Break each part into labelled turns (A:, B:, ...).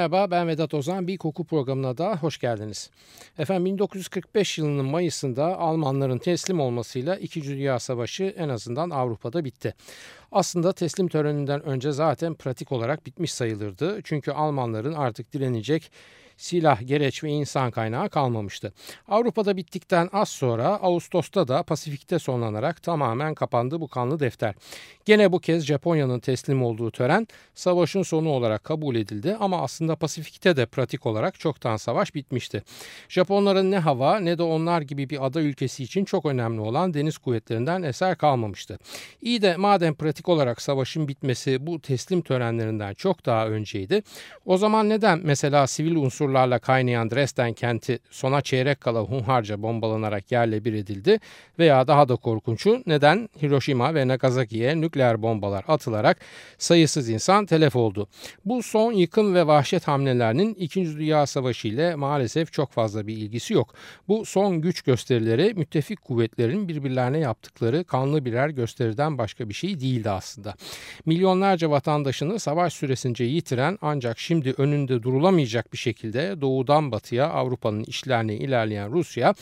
A: Merhaba ben Vedat Ozan. Bir koku programına da hoş geldiniz. Efendim 1945 yılının Mayıs'ında Almanların teslim olmasıyla 2. Dünya Savaşı en azından Avrupa'da bitti. Aslında teslim töreninden önce zaten pratik olarak bitmiş sayılırdı. Çünkü Almanların artık direnecek silah, gereç ve insan kaynağı kalmamıştı. Avrupa'da bittikten az sonra Ağustos'ta da Pasifik'te sonlanarak tamamen kapandı bu kanlı defter. Gene bu kez Japonya'nın teslim olduğu tören savaşın sonu olarak kabul edildi ama aslında Pasifik'te de pratik olarak çoktan savaş bitmişti. Japonların ne hava ne de onlar gibi bir ada ülkesi için çok önemli olan deniz kuvvetlerinden eser kalmamıştı. İyi de madem pratik olarak savaşın bitmesi bu teslim törenlerinden çok daha önceydi. O zaman neden mesela sivil unsur unsurlarla kaynayan Dresden kenti sona çeyrek kala hunharca bombalanarak yerle bir edildi veya daha da korkunçu neden Hiroşima ve Nagasaki'ye nükleer bombalar atılarak sayısız insan telef oldu. Bu son yıkım ve vahşet hamlelerinin 2. Dünya Savaşı ile maalesef çok fazla bir ilgisi yok. Bu son güç gösterileri müttefik kuvvetlerin birbirlerine yaptıkları kanlı birer gösteriden başka bir şey değildi aslında. Milyonlarca vatandaşını savaş süresince yitiren ancak şimdi önünde durulamayacak bir şekilde de doğudan batıya Avrupa'nın işlerine ilerleyen Rusya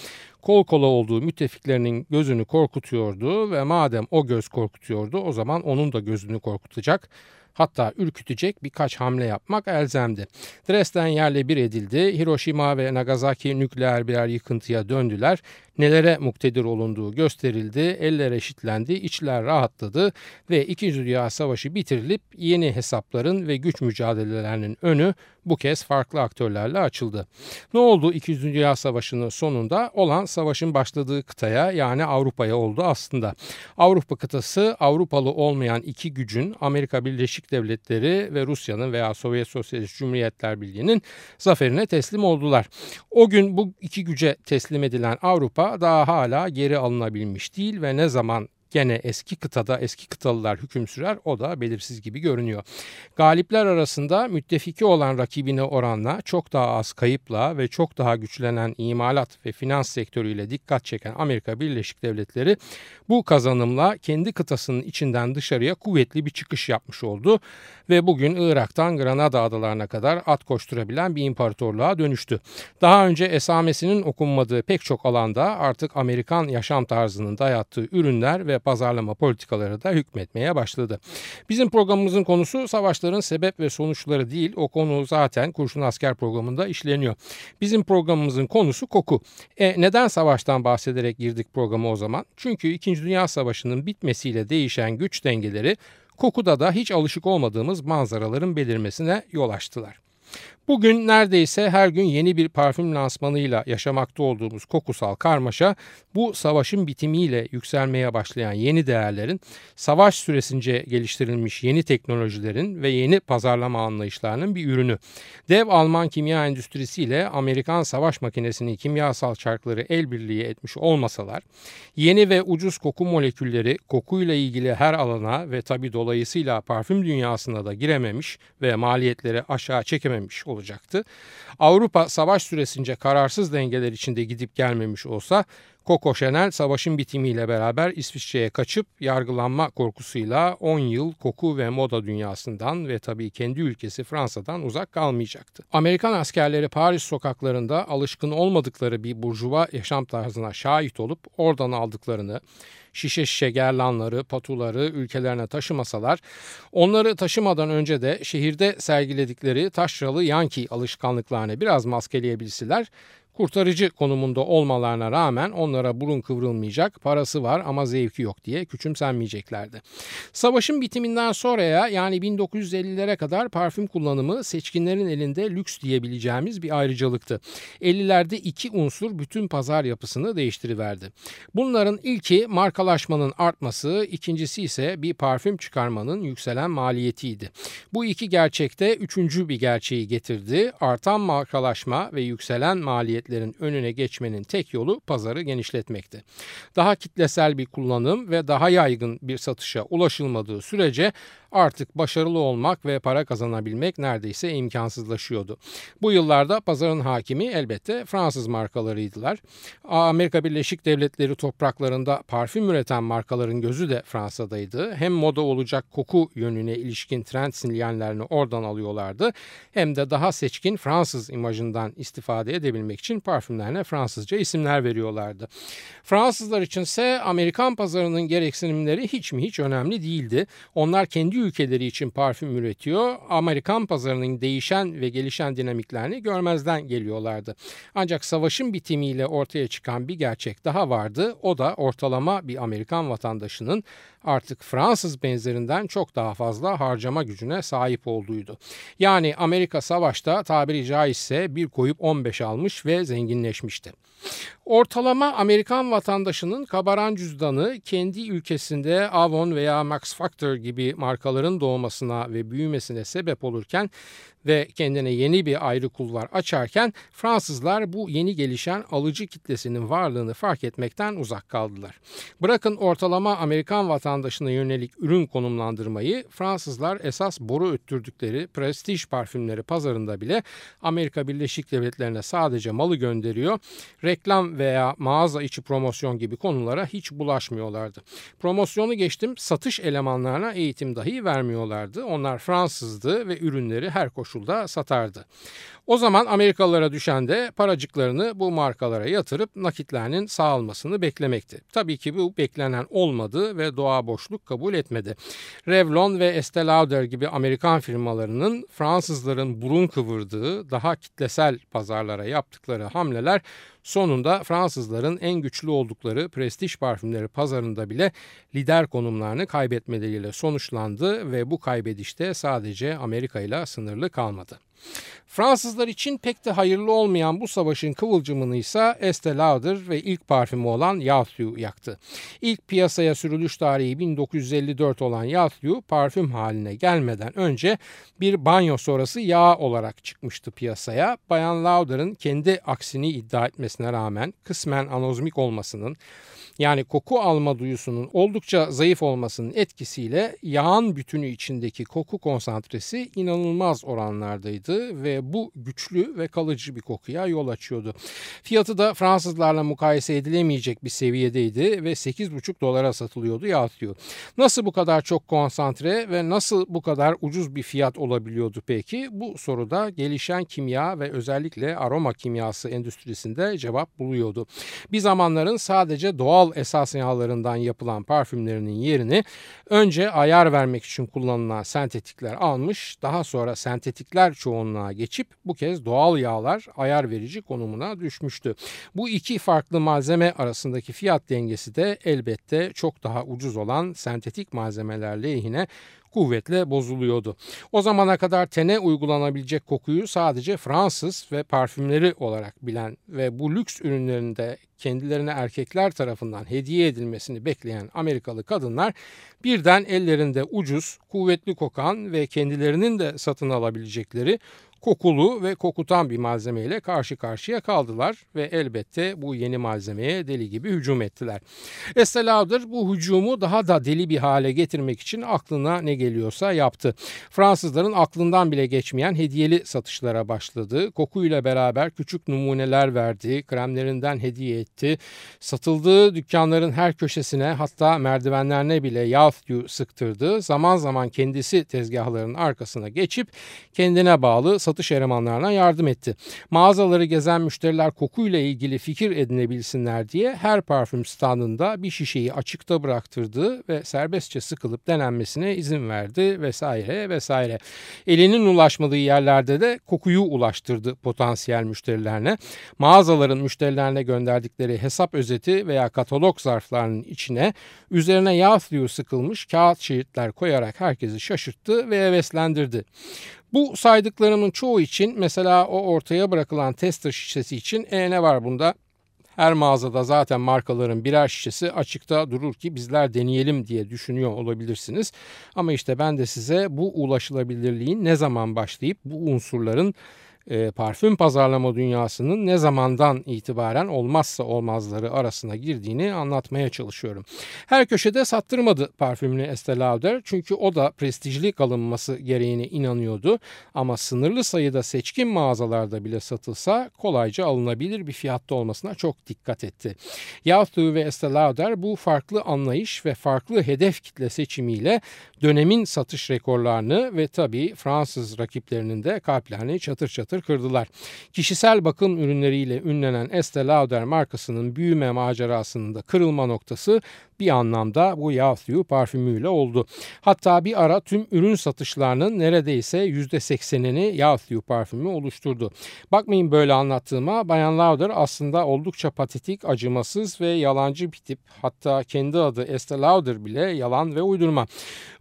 A: kol kola olduğu müttefiklerinin gözünü korkutuyordu ve madem o göz korkutuyordu o zaman onun da gözünü korkutacak hatta ürkütecek birkaç hamle yapmak elzemdi. Dresden yerle bir edildi. Hiroşima ve Nagasaki nükleer birer yıkıntıya döndüler nelere muktedir olunduğu gösterildi, eller eşitlendi, içler rahatladı ve 2. Dünya Savaşı bitirilip yeni hesapların ve güç mücadelelerinin önü bu kez farklı aktörlerle açıldı. Ne oldu 2. Dünya Savaşı'nın sonunda? Olan savaşın başladığı kıtaya yani Avrupa'ya oldu aslında. Avrupa kıtası Avrupalı olmayan iki gücün Amerika Birleşik Devletleri ve Rusya'nın veya Sovyet Sosyalist Cumhuriyetler Birliği'nin zaferine teslim oldular. O gün bu iki güce teslim edilen Avrupa daha hala geri alınabilmiş değil ve ne zaman gene eski kıtada eski kıtalılar hüküm sürer o da belirsiz gibi görünüyor. Galipler arasında müttefiki olan rakibine oranla çok daha az kayıpla ve çok daha güçlenen imalat ve finans sektörüyle dikkat çeken Amerika Birleşik Devletleri bu kazanımla kendi kıtasının içinden dışarıya kuvvetli bir çıkış yapmış oldu ve bugün Irak'tan Granada adalarına kadar at koşturabilen bir imparatorluğa dönüştü. Daha önce esamesinin okunmadığı pek çok alanda artık Amerikan yaşam tarzının dayattığı ürünler ve pazarlama politikaları da hükmetmeye başladı. Bizim programımızın konusu savaşların sebep ve sonuçları değil. O konu zaten Kurşun Asker programında işleniyor. Bizim programımızın konusu koku. E neden savaştan bahsederek girdik programa o zaman? Çünkü 2. Dünya Savaşı'nın bitmesiyle değişen güç dengeleri kokuda da hiç alışık olmadığımız manzaraların belirmesine yol açtılar. Bugün neredeyse her gün yeni bir parfüm lansmanıyla yaşamakta olduğumuz kokusal karmaşa bu savaşın bitimiyle yükselmeye başlayan yeni değerlerin, savaş süresince geliştirilmiş yeni teknolojilerin ve yeni pazarlama anlayışlarının bir ürünü. Dev Alman kimya endüstrisiyle Amerikan savaş makinesini kimyasal çarkları el birliği etmiş olmasalar, yeni ve ucuz koku molekülleri kokuyla ilgili her alana ve tabi dolayısıyla parfüm dünyasına da girememiş ve maliyetleri aşağı çekememiş olur olacaktı. Avrupa savaş süresince kararsız dengeler içinde gidip gelmemiş olsa Coco Chanel savaşın bitimiyle beraber İsviçre'ye kaçıp yargılanma korkusuyla 10 yıl koku ve moda dünyasından ve tabii kendi ülkesi Fransa'dan uzak kalmayacaktı. Amerikan askerleri Paris sokaklarında alışkın olmadıkları bir burjuva yaşam tarzına şahit olup oradan aldıklarını şişe şişe gerlanları, patuları ülkelerine taşımasalar, onları taşımadan önce de şehirde sergiledikleri taşralı Yankee alışkanlıklarını biraz maskeleyebilseler, kurtarıcı konumunda olmalarına rağmen onlara burun kıvrılmayacak, parası var ama zevki yok diye küçümsenmeyeceklerdi. Savaşın bitiminden sonraya yani 1950'lere kadar parfüm kullanımı seçkinlerin elinde lüks diyebileceğimiz bir ayrıcalıktı. 50'lerde iki unsur bütün pazar yapısını değiştiriverdi. Bunların ilki markalaşmanın artması, ikincisi ise bir parfüm çıkarmanın yükselen maliyetiydi. Bu iki gerçekte üçüncü bir gerçeği getirdi. Artan markalaşma ve yükselen maliyet şirketlerin önüne geçmenin tek yolu pazarı genişletmekti. Daha kitlesel bir kullanım ve daha yaygın bir satışa ulaşılmadığı sürece artık başarılı olmak ve para kazanabilmek neredeyse imkansızlaşıyordu. Bu yıllarda pazarın hakimi elbette Fransız markalarıydılar. Amerika Birleşik Devletleri topraklarında parfüm üreten markaların gözü de Fransa'daydı. Hem moda olacak koku yönüne ilişkin trend sinyallerini oradan alıyorlardı hem de daha seçkin Fransız imajından istifade edebilmek için parfümlerine Fransızca isimler veriyorlardı. Fransızlar içinse Amerikan pazarının gereksinimleri hiç mi hiç önemli değildi. Onlar kendi ülkeleri için parfüm üretiyor. Amerikan pazarının değişen ve gelişen dinamiklerini görmezden geliyorlardı. Ancak savaşın bitimiyle ortaya çıkan bir gerçek daha vardı. O da ortalama bir Amerikan vatandaşının artık Fransız benzerinden çok daha fazla harcama gücüne sahip olduğuydu. Yani Amerika savaşta tabiri caizse bir koyup 15 almış ve zenginleşmişti. Ortalama Amerikan vatandaşının kabaran cüzdanı kendi ülkesinde Avon veya Max Factor gibi markaların doğmasına ve büyümesine sebep olurken ve kendine yeni bir ayrı kulvar açarken Fransızlar bu yeni gelişen alıcı kitlesinin varlığını fark etmekten uzak kaldılar. Bırakın ortalama Amerikan vatandaşına yönelik ürün konumlandırmayı Fransızlar esas boru öttürdükleri prestij parfümleri pazarında bile Amerika Birleşik Devletleri'ne sadece malı gönderiyor. Reklam veya mağaza içi promosyon gibi konulara hiç bulaşmıyorlardı. Promosyonu geçtim satış elemanlarına eğitim dahi vermiyorlardı. Onlar Fransızdı ve ürünleri her koşulda koşulda satardı. O zaman Amerikalılara düşen de paracıklarını bu markalara yatırıp nakitlerinin sağalmasını beklemekti. Tabii ki bu beklenen olmadı ve doğa boşluk kabul etmedi. Revlon ve Estee Lauder gibi Amerikan firmalarının Fransızların burun kıvırdığı daha kitlesel pazarlara yaptıkları hamleler Sonunda Fransızların en güçlü oldukları prestij parfümleri pazarında bile lider konumlarını kaybetmeleriyle sonuçlandı ve bu kaybedişte sadece Amerika ile sınırlı kalmadı. Fransızlar için pek de hayırlı olmayan bu savaşın kıvılcımını ise Estee Lauder ve ilk parfümü olan Yathu yaktı. İlk piyasaya sürülüş tarihi 1954 olan Yathu parfüm haline gelmeden önce bir banyo sonrası yağ olarak çıkmıştı piyasaya. Bayan Lauder'ın kendi aksini iddia etmesine rağmen kısmen anozmik olmasının yani koku alma duyusunun oldukça zayıf olmasının etkisiyle yağın bütünü içindeki koku konsantresi inanılmaz oranlardaydı ve bu güçlü ve kalıcı bir kokuya yol açıyordu. Fiyatı da Fransızlarla mukayese edilemeyecek bir seviyedeydi ve 8,5 dolara satılıyordu yağıtıyor. Nasıl bu kadar çok konsantre ve nasıl bu kadar ucuz bir fiyat olabiliyordu peki? Bu soruda gelişen kimya ve özellikle aroma kimyası endüstrisinde cevap buluyordu. Bir zamanların sadece doğal esas yağlarından yapılan parfümlerinin yerini önce ayar vermek için kullanılan sentetikler almış, daha sonra sentetikler çoğunluğa geçip bu kez doğal yağlar ayar verici konumuna düşmüştü. Bu iki farklı malzeme arasındaki fiyat dengesi de elbette çok daha ucuz olan sentetik malzemeler lehine kuvvetle bozuluyordu. O zamana kadar tene uygulanabilecek kokuyu sadece Fransız ve parfümleri olarak bilen ve bu lüks ürünlerinde kendilerine erkekler tarafından hediye edilmesini bekleyen Amerikalı kadınlar birden ellerinde ucuz, kuvvetli kokan ve kendilerinin de satın alabilecekleri kokulu ve kokutan bir malzemeyle karşı karşıya kaldılar ve elbette bu yeni malzemeye deli gibi hücum ettiler. Estee Lauder bu hücumu daha da deli bir hale getirmek için aklına ne geliyorsa yaptı. Fransızların aklından bile geçmeyen hediyeli satışlara başladı. Kokuyla beraber küçük numuneler verdi, kremlerinden hediye etti. Satıldığı dükkanların her köşesine hatta merdivenlerine bile yağ sıktırdı. Zaman zaman kendisi tezgahların arkasına geçip kendine bağlı satış elemanlarına yardım etti. Mağazaları gezen müşteriler kokuyla ilgili fikir edinebilsinler diye her parfüm standında bir şişeyi açıkta bıraktırdı ve serbestçe sıkılıp denenmesine izin verdi vesaire vesaire. Elinin ulaşmadığı yerlerde de kokuyu ulaştırdı potansiyel müşterilerine. Mağazaların müşterilerine gönderdikleri hesap özeti veya katalog zarflarının içine üzerine yağ suyu sıkılmış kağıt şeritler koyarak herkesi şaşırttı ve heveslendirdi. Bu saydıklarımın çoğu için mesela o ortaya bırakılan tester şişesi için e ne var bunda? Her mağazada zaten markaların birer şişesi açıkta durur ki bizler deneyelim diye düşünüyor olabilirsiniz. Ama işte ben de size bu ulaşılabilirliğin ne zaman başlayıp bu unsurların e, parfüm pazarlama dünyasının ne zamandan itibaren olmazsa olmazları arasına girdiğini anlatmaya çalışıyorum. Her köşede sattırmadı parfümünü Estee Lauder çünkü o da prestijli kalınması gereğine inanıyordu ama sınırlı sayıda seçkin mağazalarda bile satılsa kolayca alınabilir bir fiyatta olmasına çok dikkat etti. Yahoo ve Estee Lauder bu farklı anlayış ve farklı hedef kitle seçimiyle dönemin satış rekorlarını ve tabii Fransız rakiplerinin de kalplerini çatır çatır kırdılar. Kişisel bakım ürünleriyle ünlenen Estee Lauder markasının büyüme macerasının da kırılma noktası bir anlamda bu Yahoo parfümüyle oldu. Hatta bir ara tüm ürün satışlarının neredeyse %80'ini Yahoo parfümü oluşturdu. Bakmayın böyle anlattığıma Bayan Lauder aslında oldukça patetik, acımasız ve yalancı bir tip. Hatta kendi adı Estee Lauder bile yalan ve uydurma.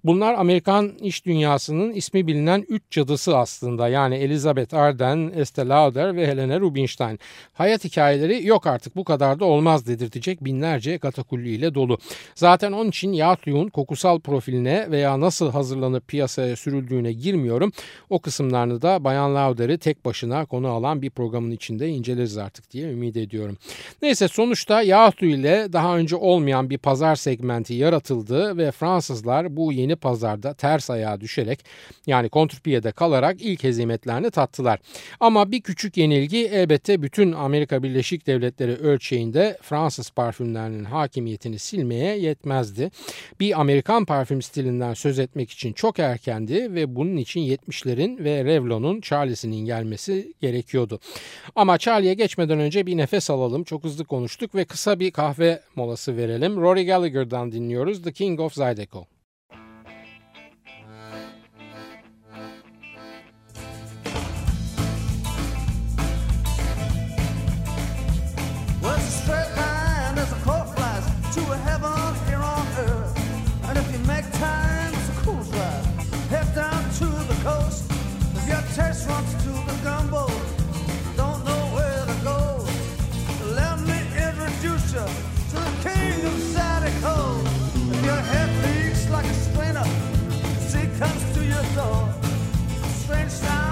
A: Bunlar Amerikan iş dünyasının ismi bilinen üç cadısı aslında. Yani Elizabeth Arden, Estee Lauder ve Helena Rubinstein. Hayat hikayeleri yok artık bu kadar da olmaz dedirtecek binlerce katakulli ile dolu. Zaten onun için Yahlu'nun kokusal profiline veya nasıl hazırlanıp piyasaya sürüldüğüne girmiyorum. O kısımlarını da Bayan Lauder'i tek başına konu alan bir programın içinde inceleriz artık diye ümit ediyorum. Neyse sonuçta Yahlu ile daha önce olmayan bir pazar segmenti yaratıldı ve Fransızlar bu yeni pazarda ters ayağa düşerek yani kontrpiyede kalarak ilk hezimetlerini tattılar. Ama bir küçük yenilgi elbette bütün Amerika Birleşik Devletleri ölçeğinde Fransız parfümlerinin hakimiyetini silmeye yetmezdi. Bir Amerikan parfüm stilinden söz etmek için çok erkendi ve bunun için 70'lerin ve Revlon'un Charlie'sinin gelmesi gerekiyordu. Ama Charlie'ye geçmeden önce bir nefes alalım. Çok hızlı konuştuk ve kısa bir kahve molası verelim. Rory Gallagher'dan dinliyoruz The King of Zydeco. dinosaur, strange sound.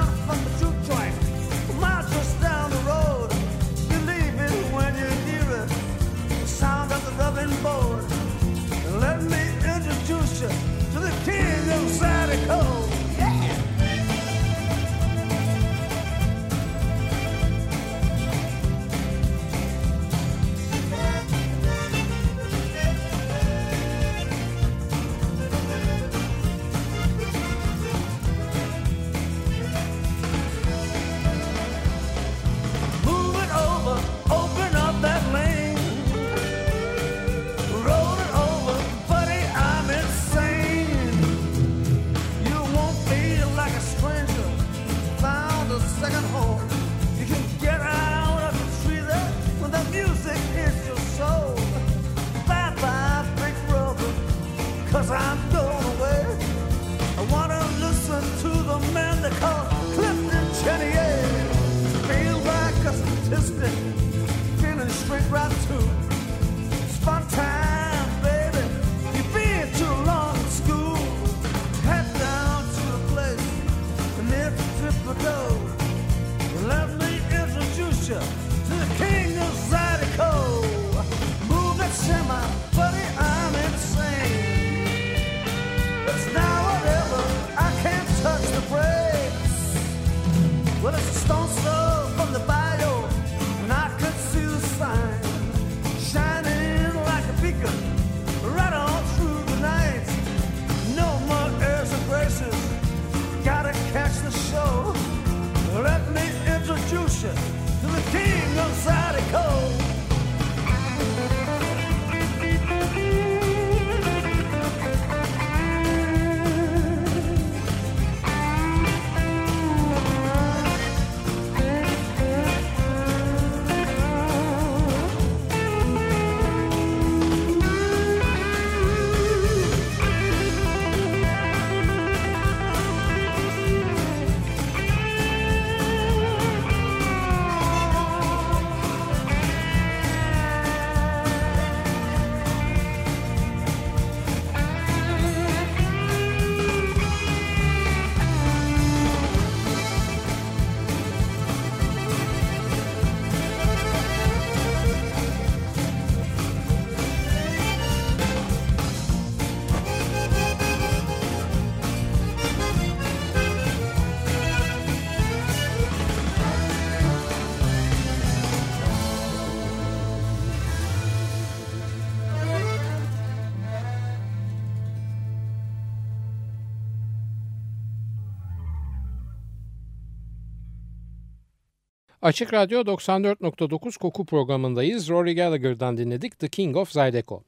A: Açık Radyo 94.9 koku programındayız. Rory Gallagher'dan dinledik The King of Zydeco.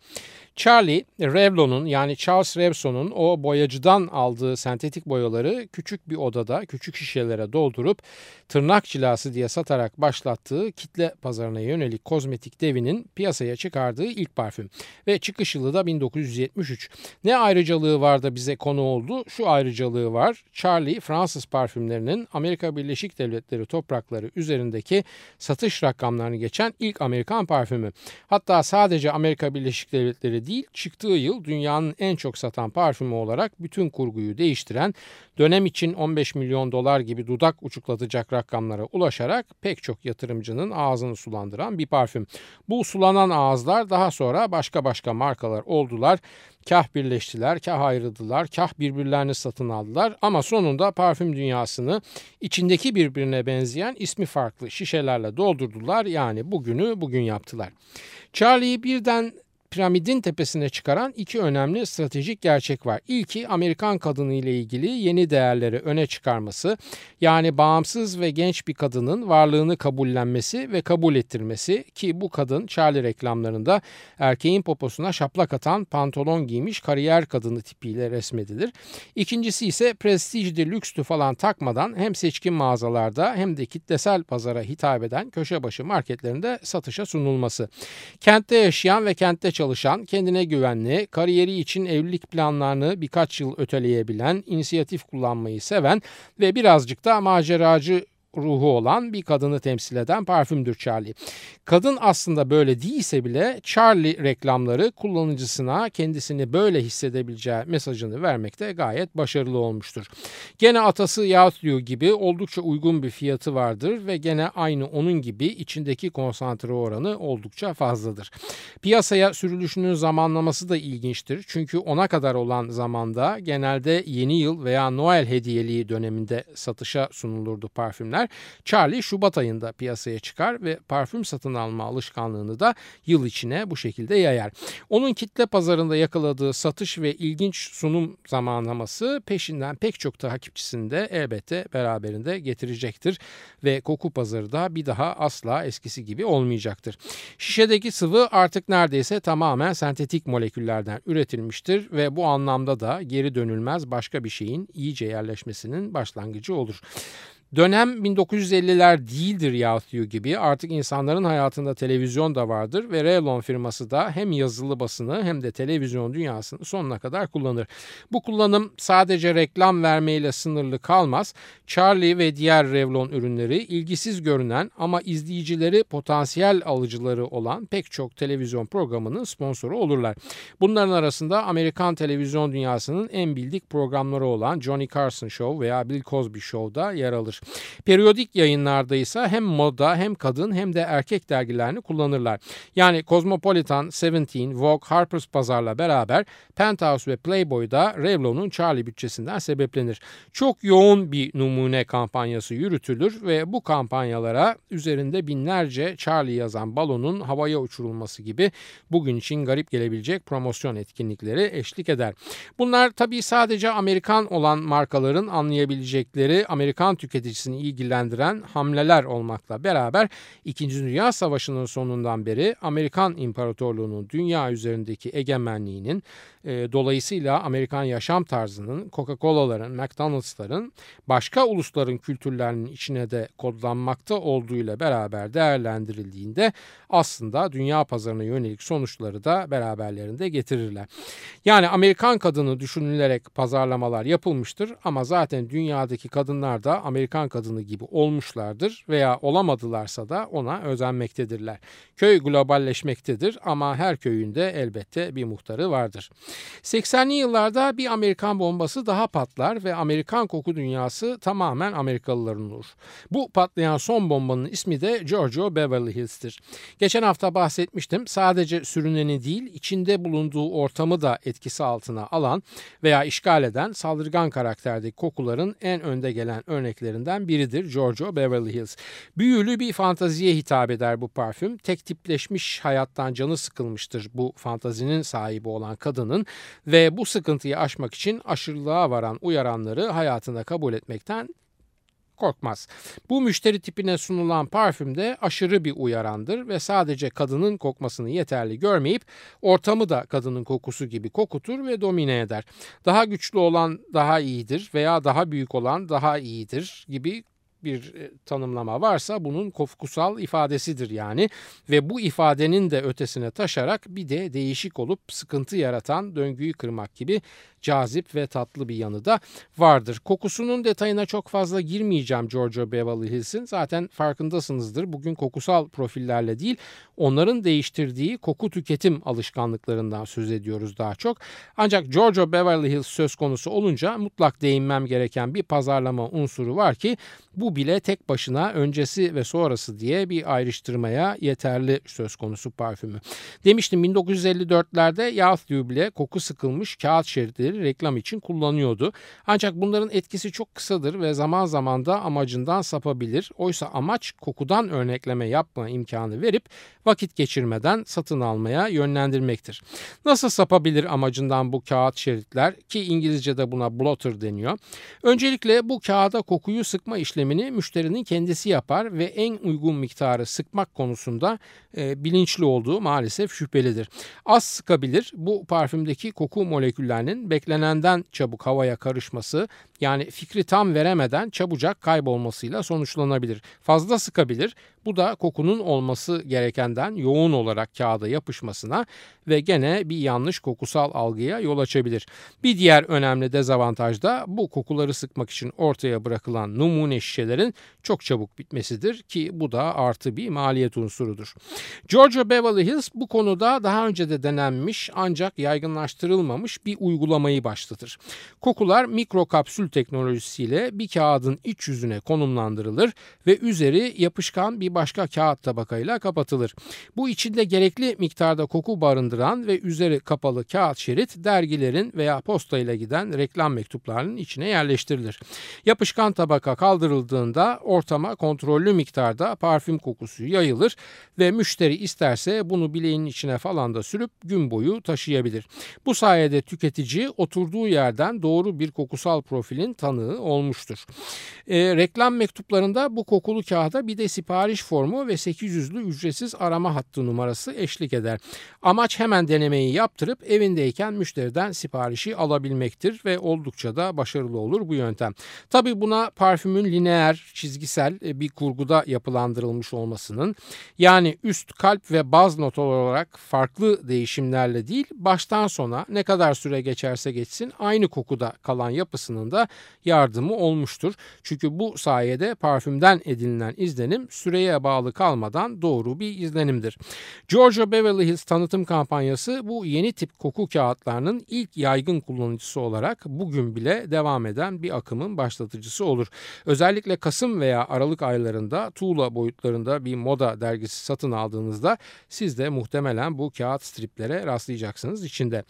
A: Charlie, Revlon'un yani Charles Revson'un o boyacıdan aldığı sentetik boyaları küçük bir odada küçük şişelere doldurup tırnak cilası diye satarak başlattığı kitle pazarına yönelik kozmetik devinin piyasaya çıkardığı ilk parfüm. Ve çıkış yılı da 1973. Ne ayrıcalığı var da bize konu oldu? Şu ayrıcalığı var. Charlie Fransız parfümlerinin Amerika Birleşik Devletleri toprakları üzerindeki satış rakamlarını geçen ilk Amerikan parfümü. Hatta sadece Amerika Birleşik Devletleri değil çıktığı yıl dünyanın en çok satan parfümü olarak bütün kurguyu değiştiren dönem için 15 milyon dolar gibi dudak uçuklatacak rakamlara ulaşarak pek çok yatırımcının ağzını sulandıran bir parfüm. Bu sulanan ağızlar daha sonra başka başka markalar oldular. Kah birleştiler, kah ayrıldılar, kah birbirlerini satın aldılar ama sonunda parfüm dünyasını içindeki birbirine benzeyen ismi farklı şişelerle doldurdular. Yani bugünü bugün yaptılar. Charlie birden piramidin tepesine çıkaran iki önemli stratejik gerçek var. İlki Amerikan kadını ile ilgili yeni değerleri öne çıkarması, yani bağımsız ve genç bir kadının varlığını kabullenmesi ve kabul ettirmesi ki bu kadın Charlie reklamlarında erkeğin poposuna şaplak atan pantolon giymiş kariyer kadını tipiyle resmedilir. İkincisi ise prestijli lükstü falan takmadan hem seçkin mağazalarda hem de kitlesel pazara hitap eden köşe başı marketlerinde satışa sunulması. Kentte yaşayan ve kentte çalışan, kendine güvenli, kariyeri için evlilik planlarını birkaç yıl öteleyebilen, inisiyatif kullanmayı seven ve birazcık da maceracı ruhu olan bir kadını temsil eden parfümdür Charlie. Kadın aslında böyle değilse bile Charlie reklamları kullanıcısına kendisini böyle hissedebileceği mesajını vermekte gayet başarılı olmuştur. Gene atası Yahoo gibi oldukça uygun bir fiyatı vardır ve gene aynı onun gibi içindeki konsantre oranı oldukça fazladır. Piyasaya sürülüşünün zamanlaması da ilginçtir. Çünkü ona kadar olan zamanda genelde yeni yıl veya Noel hediyeliği döneminde satışa sunulurdu parfümler. Charlie Şubat ayında piyasaya çıkar ve parfüm satın alma alışkanlığını da yıl içine bu şekilde yayar. Onun kitle pazarında yakaladığı satış ve ilginç sunum zamanlaması peşinden pek çok takipçisini de elbette beraberinde getirecektir ve koku pazarı da bir daha asla eskisi gibi olmayacaktır. Şişedeki sıvı artık neredeyse tamamen sentetik moleküllerden üretilmiştir ve bu anlamda da geri dönülmez başka bir şeyin iyice yerleşmesinin başlangıcı olur. Dönem 1950'ler değildir Yahoo gibi artık insanların hayatında televizyon da vardır ve Revlon firması da hem yazılı basını hem de televizyon dünyasını sonuna kadar kullanır. Bu kullanım sadece reklam vermeyle sınırlı kalmaz. Charlie ve diğer Revlon ürünleri ilgisiz görünen ama izleyicileri potansiyel alıcıları olan pek çok televizyon programının sponsoru olurlar. Bunların arasında Amerikan televizyon dünyasının en bildik programları olan Johnny Carson Show veya Bill Cosby Show'da yer alır. Periyodik yayınlarda ise hem moda hem kadın hem de erkek dergilerini kullanırlar. Yani Cosmopolitan, Seventeen, Vogue, Harper's Bazaar'la beraber Penthouse ve Playboy'da Revlon'un Charlie bütçesinden sebeplenir. Çok yoğun bir numune kampanyası yürütülür ve bu kampanyalara üzerinde binlerce Charlie yazan balonun havaya uçurulması gibi bugün için garip gelebilecek promosyon etkinlikleri eşlik eder. Bunlar tabii sadece Amerikan olan markaların anlayabilecekleri Amerikan tüketici tüketicisini ilgilendiren hamleler olmakla beraber İkinci Dünya Savaşı'nın sonundan beri Amerikan İmparatorluğu'nun dünya üzerindeki egemenliğinin e, dolayısıyla Amerikan yaşam tarzının, Coca-Cola'ların, McDonald's'ların başka ulusların kültürlerinin içine de kodlanmakta olduğuyla beraber değerlendirildiğinde aslında dünya pazarına yönelik sonuçları da beraberlerinde getirirler. Yani Amerikan kadını düşünülerek pazarlamalar yapılmıştır ama zaten dünyadaki kadınlar da Amerikan kadını gibi olmuşlardır veya olamadılarsa da ona özenmektedirler. Köy globalleşmektedir ama her köyünde elbette bir muhtarı vardır. 80'li yıllarda bir Amerikan bombası daha patlar ve Amerikan koku dünyası tamamen Amerikalıların olur. Bu patlayan son bombanın ismi de Giorgio Beverly Hills'tir. Geçen hafta bahsetmiştim. Sadece sürüneni değil, içinde bulunduğu ortamı da etkisi altına alan veya işgal eden saldırgan karakterdeki kokuların en önde gelen örneklerinden biridir Giorgio Beverly Hills. Büyülü bir fantaziye hitap eder bu parfüm. Tek tipleşmiş hayattan canı sıkılmıştır bu fantazinin sahibi olan kadının ve bu sıkıntıyı aşmak için aşırılığa varan uyaranları hayatında kabul etmekten korkmaz. Bu müşteri tipine sunulan parfüm de aşırı bir uyarandır ve sadece kadının kokmasını yeterli görmeyip ortamı da kadının kokusu gibi kokutur ve domine eder. Daha güçlü olan daha iyidir veya daha büyük olan daha iyidir gibi bir e, tanımlama varsa bunun kokusal ifadesidir yani ve bu ifadenin de ötesine taşarak bir de değişik olup sıkıntı yaratan döngüyü kırmak gibi cazip ve tatlı bir yanı da vardır. Kokusunun detayına çok fazla girmeyeceğim Giorgio Beverly Hills'in. Zaten farkındasınızdır. Bugün kokusal profillerle değil onların değiştirdiği koku tüketim alışkanlıklarından söz ediyoruz daha çok. Ancak Giorgio Beverly Hills söz konusu olunca mutlak değinmem gereken bir pazarlama unsuru var ki bu bile tek başına öncesi ve sonrası diye bir ayrıştırmaya yeterli söz konusu parfümü. Demiştim 1954'lerde Yahoo bile koku sıkılmış kağıt şeritleri reklam için kullanıyordu. Ancak bunların etkisi çok kısadır ve zaman zaman da amacından sapabilir. Oysa amaç kokudan örnekleme yapma imkanı verip vakit geçirmeden satın almaya yönlendirmektir. Nasıl sapabilir amacından bu kağıt şeritler ki İngilizce'de buna blotter deniyor. Öncelikle bu kağıda kokuyu sıkma işlemini müşterinin kendisi yapar ve en uygun miktarı sıkmak konusunda e, bilinçli olduğu maalesef şüphelidir. Az sıkabilir bu parfümdeki koku moleküllerinin beklenenden çabuk havaya karışması yani fikri tam veremeden çabucak kaybolmasıyla sonuçlanabilir. Fazla sıkabilir. Bu da kokunun olması gerekenden yoğun olarak kağıda yapışmasına ve gene bir yanlış kokusal algıya yol açabilir. Bir diğer önemli dezavantaj da bu kokuları sıkmak için ortaya bırakılan numune şişelerin çok çabuk bitmesidir ki bu da artı bir maliyet unsurudur. Georgia Beverly Hills bu konuda daha önce de denenmiş ancak yaygınlaştırılmamış bir uygulamayı başlatır. Kokular mikrokapsül teknolojisiyle bir kağıdın iç yüzüne konumlandırılır ve üzeri yapışkan bir başka kağıt tabakayla kapatılır. Bu içinde gerekli miktarda koku barındıran ve üzeri kapalı kağıt şerit dergilerin veya postayla giden reklam mektuplarının içine yerleştirilir. Yapışkan tabaka kaldırıldığında ortama kontrollü miktarda parfüm kokusu yayılır ve müşteri isterse bunu bileğinin içine falan da sürüp gün boyu taşıyabilir. Bu sayede tüketici oturduğu yerden doğru bir kokusal profilin tanığı olmuştur. E, reklam mektuplarında bu kokulu kağıda bir de sipariş formu ve 800'lü ücretsiz arama hattı numarası eşlik eder. Amaç hemen denemeyi yaptırıp evindeyken müşteriden siparişi alabilmektir ve oldukça da başarılı olur bu yöntem. Tabi buna parfümün lineer, çizgisel e, bir kurguda yapılandırılmış olmasının yani üst kalp ve baz not olarak farklı değişimlerle değil baştan sona ne kadar süre geçerse geçsin aynı kokuda kalan yapısının da yardımı olmuştur. Çünkü bu sayede parfümden edinilen izlenim süreye bağlı kalmadan doğru bir izlenimdir. Georgia Beverly Hills tanıtım kampanyası bu yeni tip koku kağıtlarının ilk yaygın kullanıcısı olarak bugün bile devam eden bir akımın başlatıcısı olur. Özellikle Kasım veya Aralık aylarında tuğla boyutlarında bir moda dergisi satın aldığınızda siz de muhtemelen bu kağıt striplere rastlayacaksınız içinde.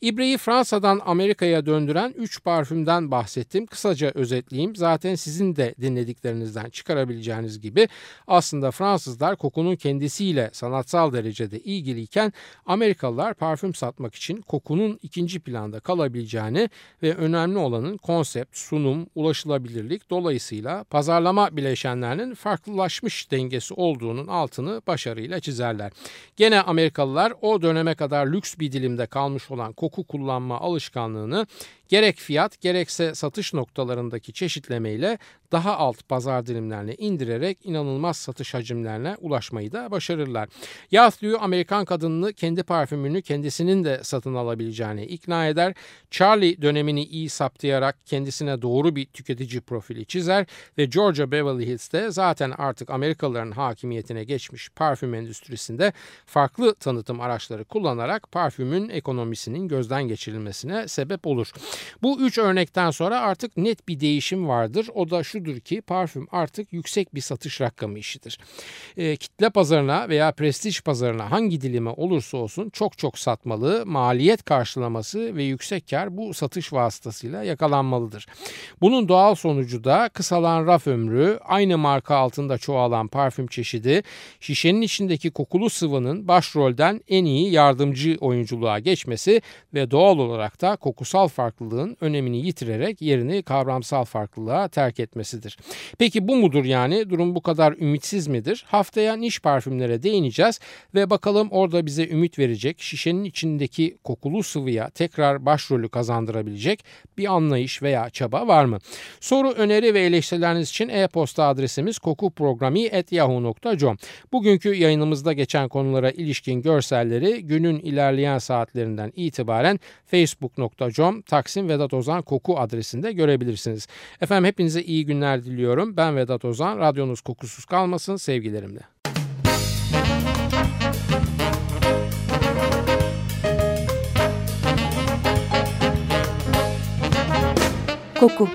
A: İbreyi Fransa'dan Amerika'ya döndüren 3 parfümden bahsettim. Kısaca özetleyeyim. Zaten sizin de dinlediklerinizden çıkarabileceğiniz gibi aslında Fransızlar kokunun kendisiyle sanatsal derecede ilgiliyken Amerikalılar parfüm satmak için kokunun ikinci planda kalabileceğini ve önemli olanın konsept, sunum, ulaşılabilirlik dolayısıyla pazarlama bileşenlerinin farklılaşmış dengesi olduğunun altını başarıyla çizerler. Gene Amerikalılar o döneme kadar lüks bir dilimde kalmış olan koku kullanma alışkanlığını gerek fiyat gerekse satış noktalarındaki çeşitlemeyle daha alt pazar dilimlerine indirerek inanılmaz satış hacimlerine ulaşmayı da başarırlar. Yahoo Amerikan kadınını kendi parfümünü kendisinin de satın alabileceğini ikna eder. Charlie dönemini iyi saptayarak kendisine doğru bir tüketici profili çizer ve Georgia Beverly Hills'te zaten artık Amerikalıların hakimiyetine geçmiş parfüm endüstrisinde farklı tanıtım araçları kullanarak parfümün ekonomisinin gözden geçirilmesine sebep olur. Bu üç örnekten sonra artık net bir değişim vardır. O da şudur ki parfüm artık yüksek bir satış rakamı işidir. E, kitle pazarına veya prestij pazarına hangi dilime olursa olsun çok çok satmalı, maliyet karşılaması ve yüksek kar bu satış vasıtasıyla yakalanmalıdır. Bunun doğal sonucu da kısalan raf ömrü, aynı marka altında çoğalan parfüm çeşidi, şişenin içindeki kokulu sıvının başrolden en iyi yardımcı oyunculuğa geçmesi ve doğal olarak da kokusal farklı farklılığın önemini yitirerek yerini kavramsal farklılığa terk etmesidir. Peki bu mudur yani? Durum bu kadar ümitsiz midir? Haftaya niş parfümlere değineceğiz ve bakalım orada bize ümit verecek, şişenin içindeki kokulu sıvıya tekrar başrolü kazandırabilecek bir anlayış veya çaba var mı? Soru, öneri ve eleştirileriniz için e-posta adresimiz kokuprogrami.yahoo.com. Bugünkü yayınımızda geçen konulara ilişkin görselleri günün ilerleyen saatlerinden itibaren facebook.com Taksim Vedat Ozan Koku adresinde görebilirsiniz. Efendim hepinize iyi günler diliyorum. Ben Vedat Ozan. Radyonuz kokusuz kalmasın sevgilerimle.
B: Koku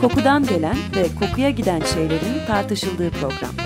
B: Kokudan gelen ve kokuya giden şeylerin tartışıldığı program.